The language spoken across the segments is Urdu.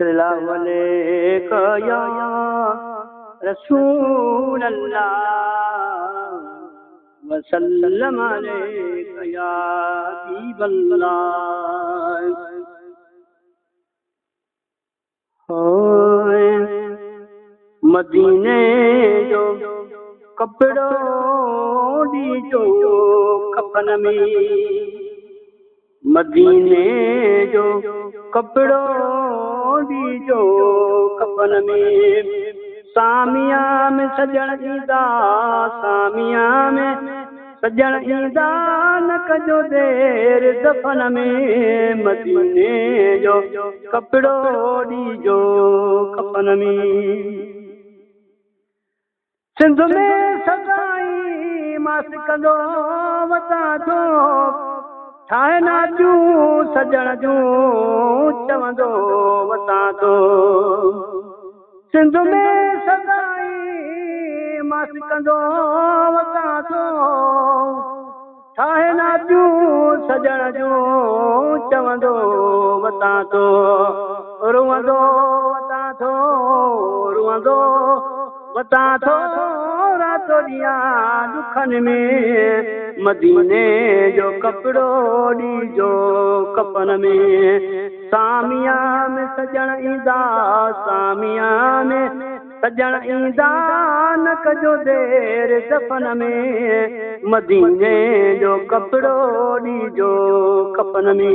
سلام علیکہ یا رسول اللہ وسلم علیکہ یا حبیب اللہ۔ مدینے جو کپڑوں دی جو کفن میں مدینے جو کپڑوں دی جو کفن میں سامیہ میں سجن ایدا سامیہ میں سجن ایدا نکجو دیر دفن میں مدینے جو کپڑوں دی جو کفن میں۔ سندھ میں سجائی ماس کدو ٹاحلا چوب سی چاہوں سج چواں تو رواں تو رواں تو رات دکھ میں مدینے جو کپڑوں جو کپن میں سامیا میں سجن ایدا سامیا میں سجن ایدا نک جو دیر دفن میں مدینے جو کپڑوں جو کپن میں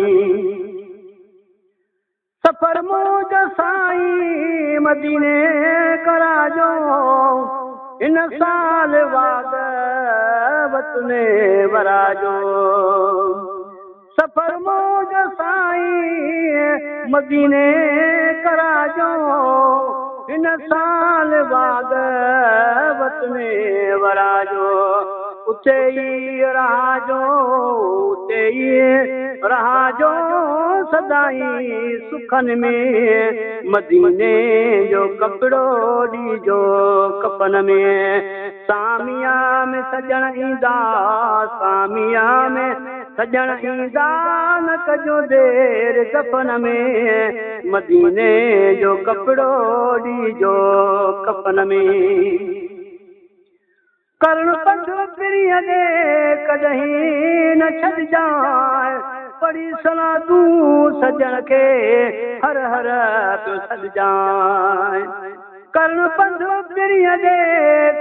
سفر موج سائی مدینے کرا جو ان سال وعدہ وطن وراجو سفر موج سائی مدینے کرا جو۔ ان سال بعد وطن وراجو اتے ہی رہا جو، اتے ہی رہا جو۔ سدائی سکھن میں مدینے جو کپڑو کپڑوڑی جو کپن میں سامیا میں سجن ایندا سامیا میں سجن ایندا نہ کجو دیر کپن میں مدینے جو کپڑو کپڑوڑی جو کپن میں کرن پد پری دے کدہیں نہ چھڑ جائے پڑی سنا دوں سجن کے ہر ہر تو سج جائیں کرن پنج تیری دے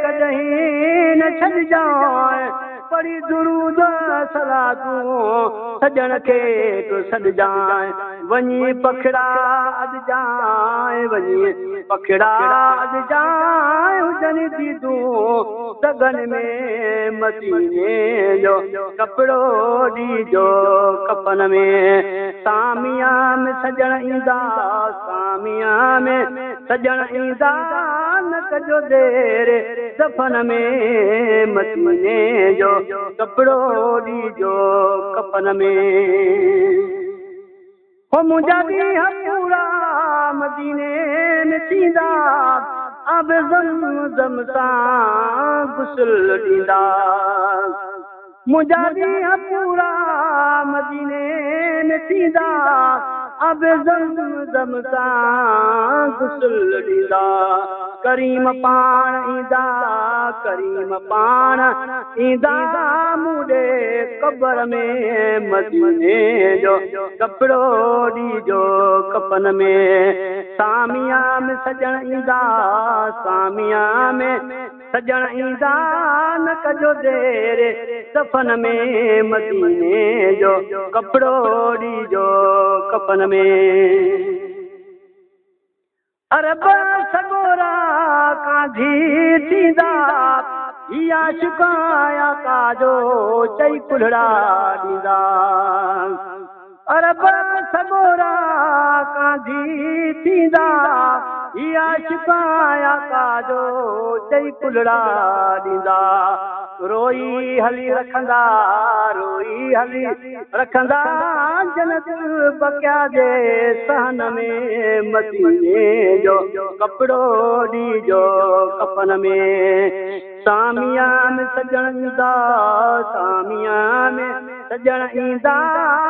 کدہیں نہ چھڈ جائیں پڑی درود سلا سجن کے تو سد جائیں ونی پکڑا اد جائیں ونی پکڑا اد جائیں حسن دی دوں سگن میں مسینے جو کپڑو دی جو کپن میں۔ سامیاں میں سجن ایندا سامیاں میں سجن جو دیر دفن میں مدینے جو کپڑوں دی جو کفن میں ہو مجھا بھی ہم پورا مدینے میں چیندا اب زمزم سان غسل ڈیندا مجھا بھی ہم پورا مدینے میں چیندا اب زمزم سان غسل ڈیندا کریم پان ایدا کریم پان ایدا مجھے قبر میں مدینے جو کپڑو ڈیجو کپن میں سامیا میں سجن ایدا سامیا میں سجن ایدا نک جو دیر سفن میں مدینے جو کپڑو ڈیجو کپن میں ارب سگورا کان جی یا چکایا کا جو چئی پھلڑا دربڑ سمورا کان جی دیا چکایا کا جو چئی کلڑا دیدا روئی ہلی رکھندا، روئی ہلی رکھندا، جنت بکیا دے سہن میں مدینے جو، کپڑو دی جو کفن میں۔ سامیاں میں سجن دا سامیاں میں سجن ایندا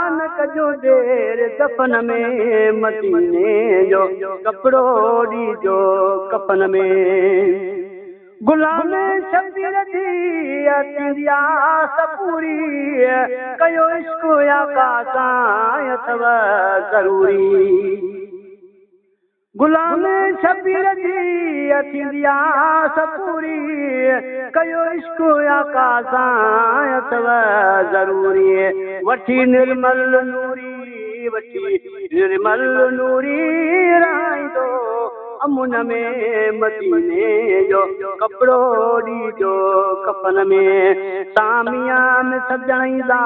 نہ کجو دیر دفن میں مدینے جو، کپڑو دی جو کفن میں۔ غلام شبیر دی اتیا سپوری کيو عشق یا کا تھو ضروری۔ غلام شبیر دی اتیا سپوری کيو عشق یا کا تھو ضروری وٹھی نرمل نوري وٹھی نرمل نوري راي امن میں مدینے جو کپڑو ڈی جو کفن میں سامیاں میں سجن دا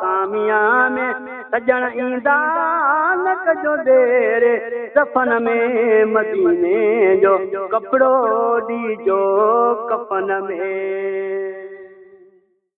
سامیاں میں سجن دا نک جو دیر دفن میں مدینے جو کپڑو ڈی جو کفن میں۔